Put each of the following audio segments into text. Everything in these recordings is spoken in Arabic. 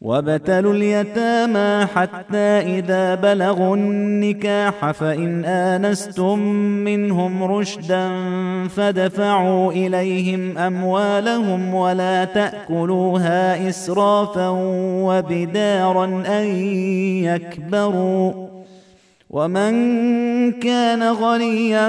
وابتلوا اليتامى حتى إذا بلغوا النكاح فإن آنستم منهم رشدا فدفعوا إليهم أموالهم ولا تأكلوها إسرافا وبدارا أن يكبروا ومن كان غنيا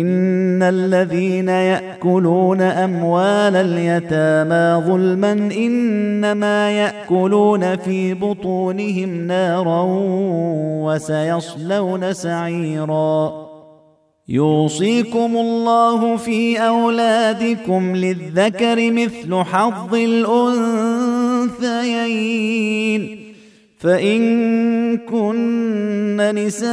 إن الذين يأكلون أموال اليتامى ظلما إنما يأكلون في بطونهم نارا وسيصلون سعيرا. يوصيكم الله في أولادكم للذكر مثل حظ الأنثيين. فإن كن نساء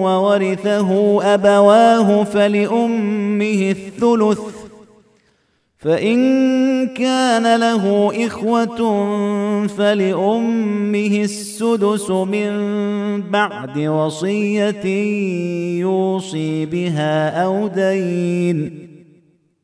وورثه أبواه فلأمه الثلث فإن كان له إخوة فلأمه السدس من بعد وصية يوصي بها أو دين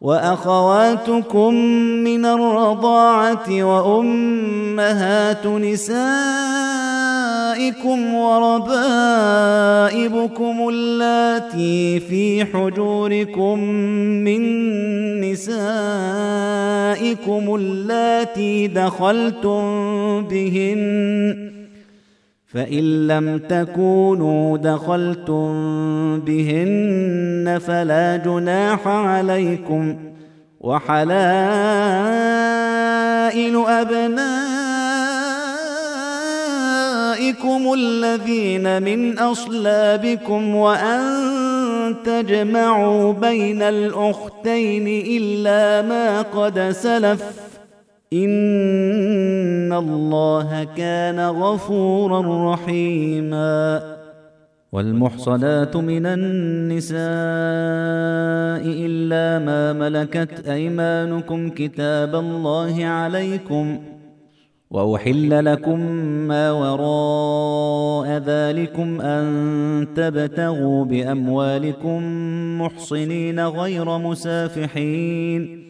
وأخواتكم من الرضاعة وأمهات نسائكم وربائبكم اللاتي في حجوركم من نسائكم اللاتي دخلتم بهن فإن لم تكونوا دخلتم بهن فلا جناح عليكم وحلائل أبنائكم الذين من أصلابكم وأن تجمعوا بين الأختين إلا ما قد سلف ان الله كان غفورا رحيما. والمحصنات من النساء الا ما ملكت ايمانكم كتاب الله عليكم واحل لكم ما وراء ذلكم ان تبتغوا باموالكم محصنين غير مسافحين.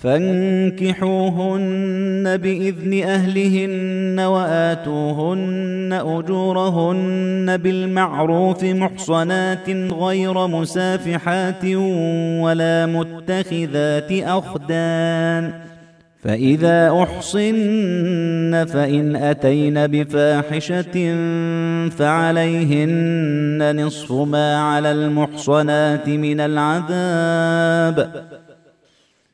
فانكحوهن بإذن أهلهن وآتوهن أجورهن بالمعروف محصنات غير مسافحات ولا متخذات أخدان فإذا أحصن فإن أتين بفاحشة فعليهن نصف ما على المحصنات من العذاب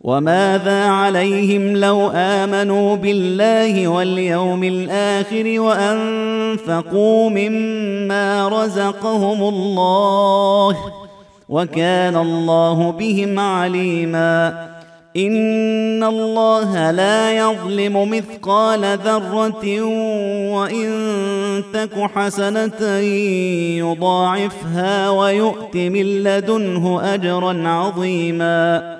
وماذا عليهم لو آمنوا بالله واليوم الآخر وأنفقوا مما رزقهم الله وكان الله بهم عليما إن الله لا يظلم مثقال ذرة وإن تك حسنة يضاعفها ويؤت من لدنه أجرا عظيما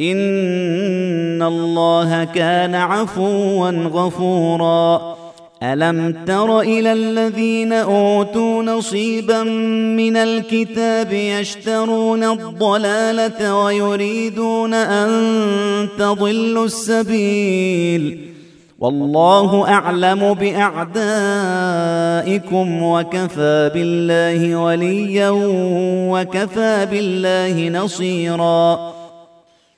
ان الله كان عفوا غفورا. الم تر إلى الذين اوتوا نصيبا من الكتاب يشترون الضلاله ويريدون ان تضلوا السبيل. والله اعلم باعدائكم وكفى بالله وليا وكفى بالله نصيرا.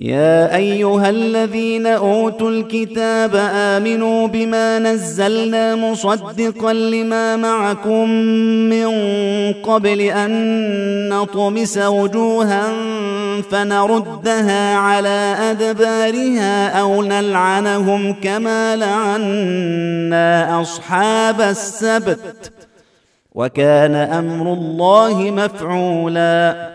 يا أيها الذين أوتوا الكتاب آمنوا بما نزلنا مصدقا لما معكم من قبل أن نطمس وجوها فنردها على أدبارها أو نلعنهم كما لعنا أصحاب السبت وكان أمر الله مفعولا.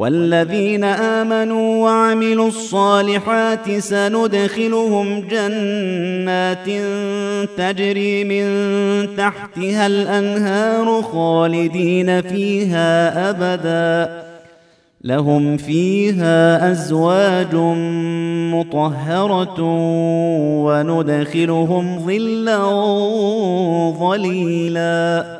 والذين آمنوا وعملوا الصالحات سندخلهم جنات تجري من تحتها الأنهار خالدين فيها أبدا. لهم فيها أزواج مطهرة وندخلهم ظلا ظليلا.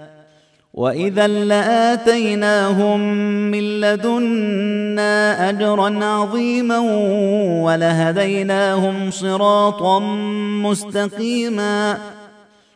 واذا لاتيناهم من لدنا اجرا عظيما ولهديناهم صراطا مستقيما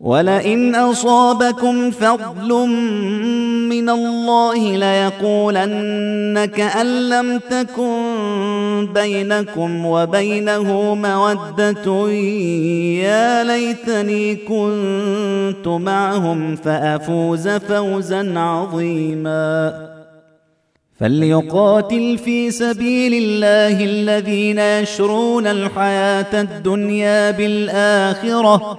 ولئن أصابكم فضل من الله ليقولن كان لم تكن بينكم وبينه مودة يا ليتني كنت معهم فأفوز فوزا عظيما. فليقاتل في سبيل الله الذين يشرون الحياة الدنيا بالآخرة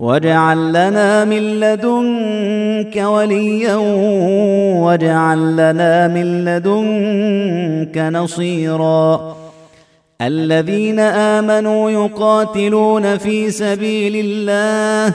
واجعل لنا من لدنك وليا واجعل لنا من لدنك نصيرا. الذين آمنوا يقاتلون في سبيل الله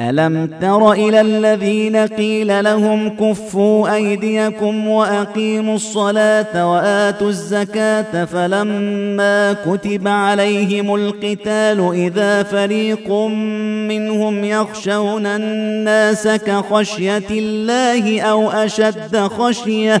ألم تر إلى الذين قيل لهم كفوا أيديكم وأقيموا الصلاة وآتوا الزكاة فلما كتب عليهم القتال إذا فريق منهم يخشون الناس كخشية الله أو أشد خشية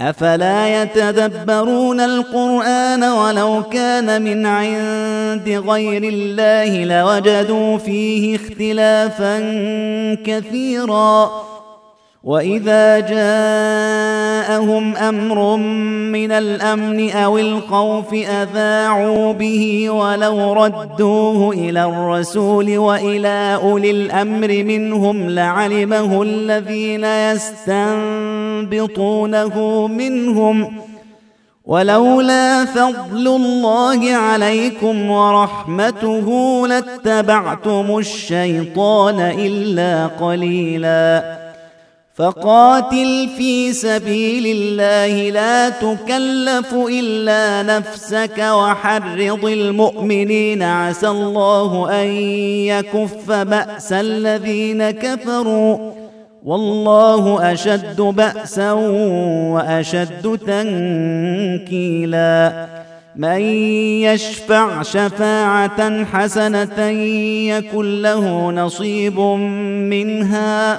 أفلا يتدبرون القرآن ولو كان من عند غير الله لوجدوا فيه اختلافا كثيرا واذا جاءهم أمر من الامن أو الخوف اذاعوا به ولو ردوه إلى الرسول والى اولي الامر منهم لعلمه الذين يستنبطونه منهم ولولا فضل الله عليكم ورحمته لاتبعتم الشيطان الا قليلا فقاتل في سبيل الله لا تكلف إلا نفسك وحرض المؤمنين. عسى الله أن يكف بأس الذين كفروا. والله أشد بأسا وأشد تنكيلا. من يشفع شفاعة حسنة يكن له نصيب منها.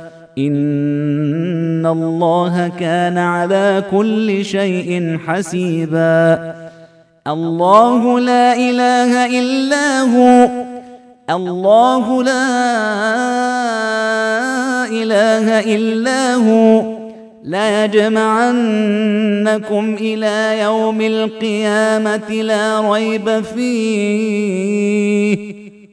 إن الله كان على كل شيء حسيبا. الله لا إله إلا هو. الله لا إله إلا هو. لا يجمعنكم إلى يوم القيامة لا ريب فيه.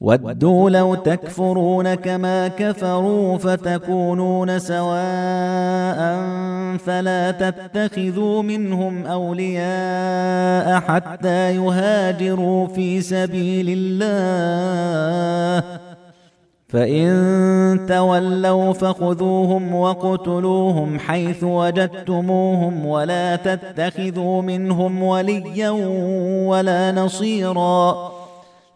ودوا لو تكفرون كما كفروا فتكونون سواء فلا تتخذوا منهم أولياء حتى يهاجروا في سبيل الله. فإن تولوا فخذوهم وقتلوهم حيث وجدتموهم ولا تتخذوا منهم وليا ولا نصيرا.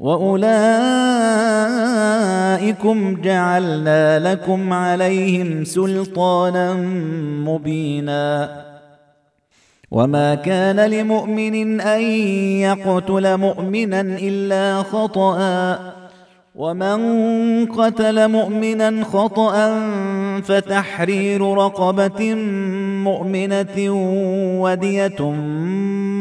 واولئكم جعلنا لكم عليهم سلطانا مبينا. وما كان لمؤمن ان يقتل مؤمنا الا خطأ. ومن قتل مؤمنا خطأ فتحرير رقبة مؤمنة ودية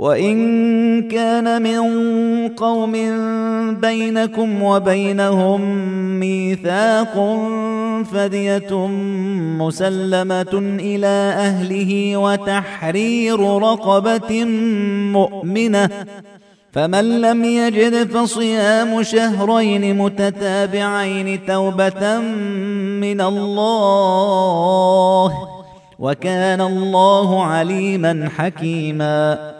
وإن كان من قوم بينكم وبينهم ميثاق فدية مسلمة إلى أهله وتحرير رقبة مؤمنة فمن لم يجد فصيام شهرين متتابعين توبة من الله وكان الله عليما حكيما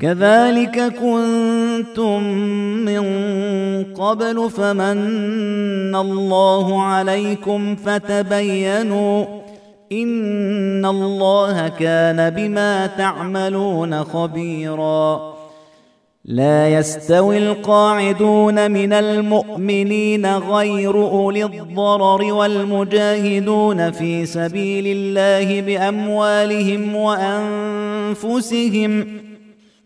كذلك كنتم من قبل فمن الله عليكم فتبينوا إن الله كان بما تعملون خبيرا. لا يستوي القاعدون من المؤمنين غير أولي الضرر والمجاهدون في سبيل الله بأموالهم وأنفسهم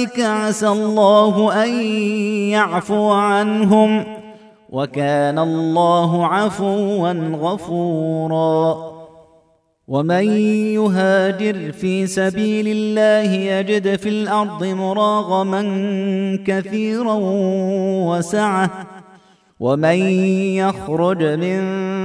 أولئك عسى الله أن يعفو عنهم وكان الله عفوا غفورا. ومن يهاجر في سبيل الله يجد في الأرض مراغما كثيرا وسعة. ومن يخرج من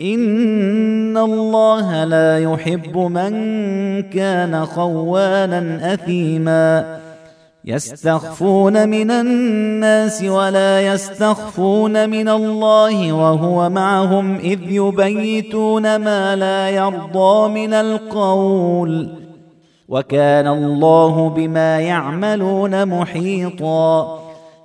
ان الله لا يحب من كان خوانا اثيما يستخفون من الناس ولا يستخفون من الله وهو معهم اذ يبيتون ما لا يرضى من القول وكان الله بما يعملون محيطا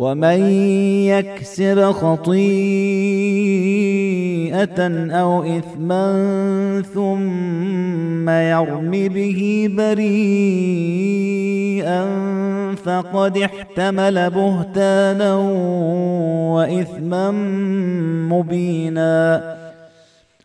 ومن يكسب خطيئة أو إثما ثم يرم به بريئا فقد احتمل بهتانا وإثما مبينا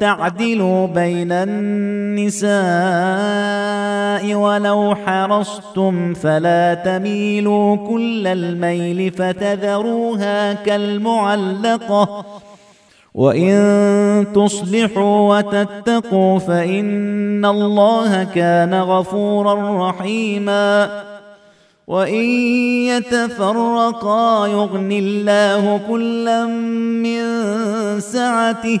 تعدلوا بين النساء ولو حرصتم فلا تميلوا كل الميل فتذروها كالمعلقة. وإن تصلحوا وتتقوا فإن الله كان غفورا رحيما. وإن يتفرقا يغن الله كلا من سعته.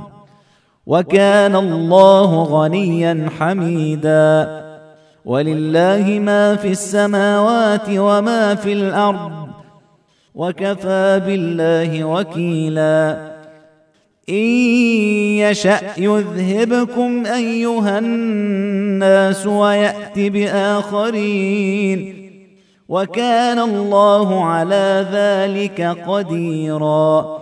وكان الله غنيا حميدا. ولله ما في السماوات وما في الأرض وكفى بالله وكيلا. إن يشأ يذهبكم أيها الناس ويأت بآخرين. وكان الله على ذلك قديرا.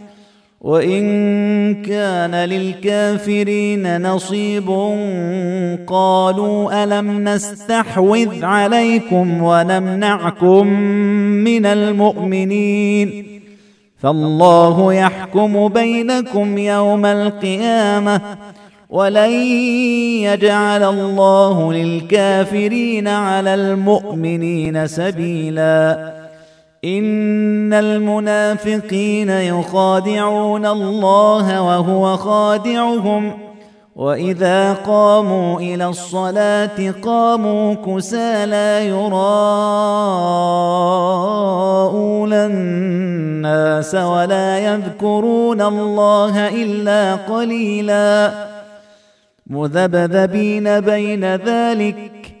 وإن كان للكافرين نصيب قالوا ألم نستحوذ عليكم ونمنعكم من المؤمنين فالله يحكم بينكم يوم القيامة ولن يجعل الله للكافرين على المؤمنين سبيلا ان المنافقين يخادعون الله وهو خادعهم واذا قاموا إلى الصلاه قاموا كسى لا يراءون الناس ولا يذكرون الله الا قليلا مذبذبين بين ذلك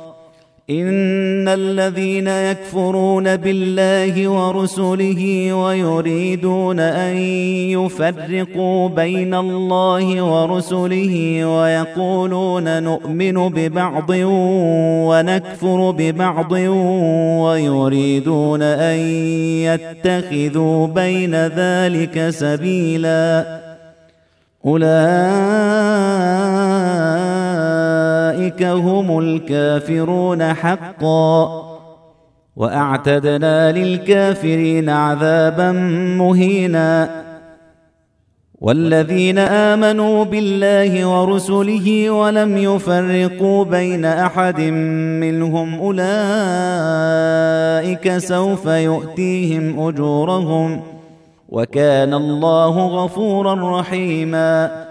إن الذين يكفرون بالله ورسله ويريدون أن يفرقوا بين الله ورسله ويقولون نؤمن ببعض ونكفر ببعض ويريدون أن يتخذوا بين ذلك سبيلا. أولئك أولئك هم الكافرون حقا وأعتدنا للكافرين عذابا مهينا والذين آمنوا بالله ورسله ولم يفرقوا بين أحد منهم أولئك سوف يؤتيهم أجورهم وكان الله غفورا رحيماً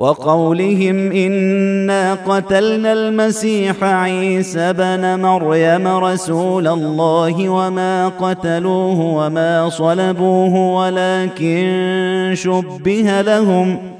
وقولهم إنا قتلنا المسيح عيسى بن مريم رسول الله وما قتلوه وما صلبوه ولكن شبه لهم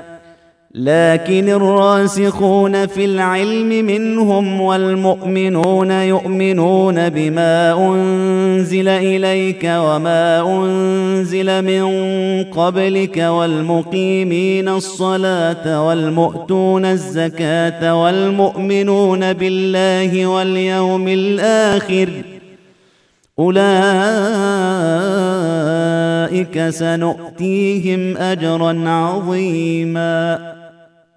لكن الراسخون في العلم منهم والمؤمنون يؤمنون بما أنزل إليك وما أنزل من قبلك والمقيمين الصلاة والمؤتون الزكاة والمؤمنون بالله واليوم الآخر أولئك سنؤتيهم أجرا عظيما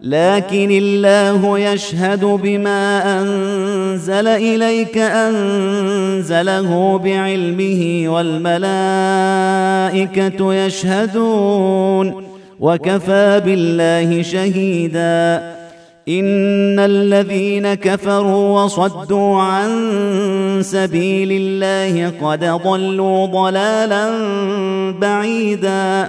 لكن الله يشهد بما أنزل إليك أنزله بعلمه والملائكة يشهدون وكفى بالله شهيدا. إن الذين كفروا وصدوا عن سبيل الله قد ضلوا ضلالا بعيدا.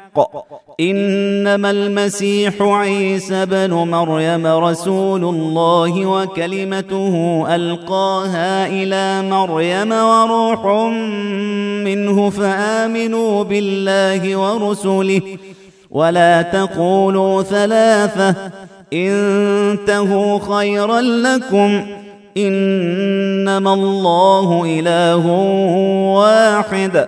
إنما المسيح عيسى بن مريم رسول الله وكلمته ألقاها إلى مريم وروح منه فآمنوا بالله ورسله. ولا تقولوا ثلاثة. انتهوا خيرا لكم. إنما الله إله واحد.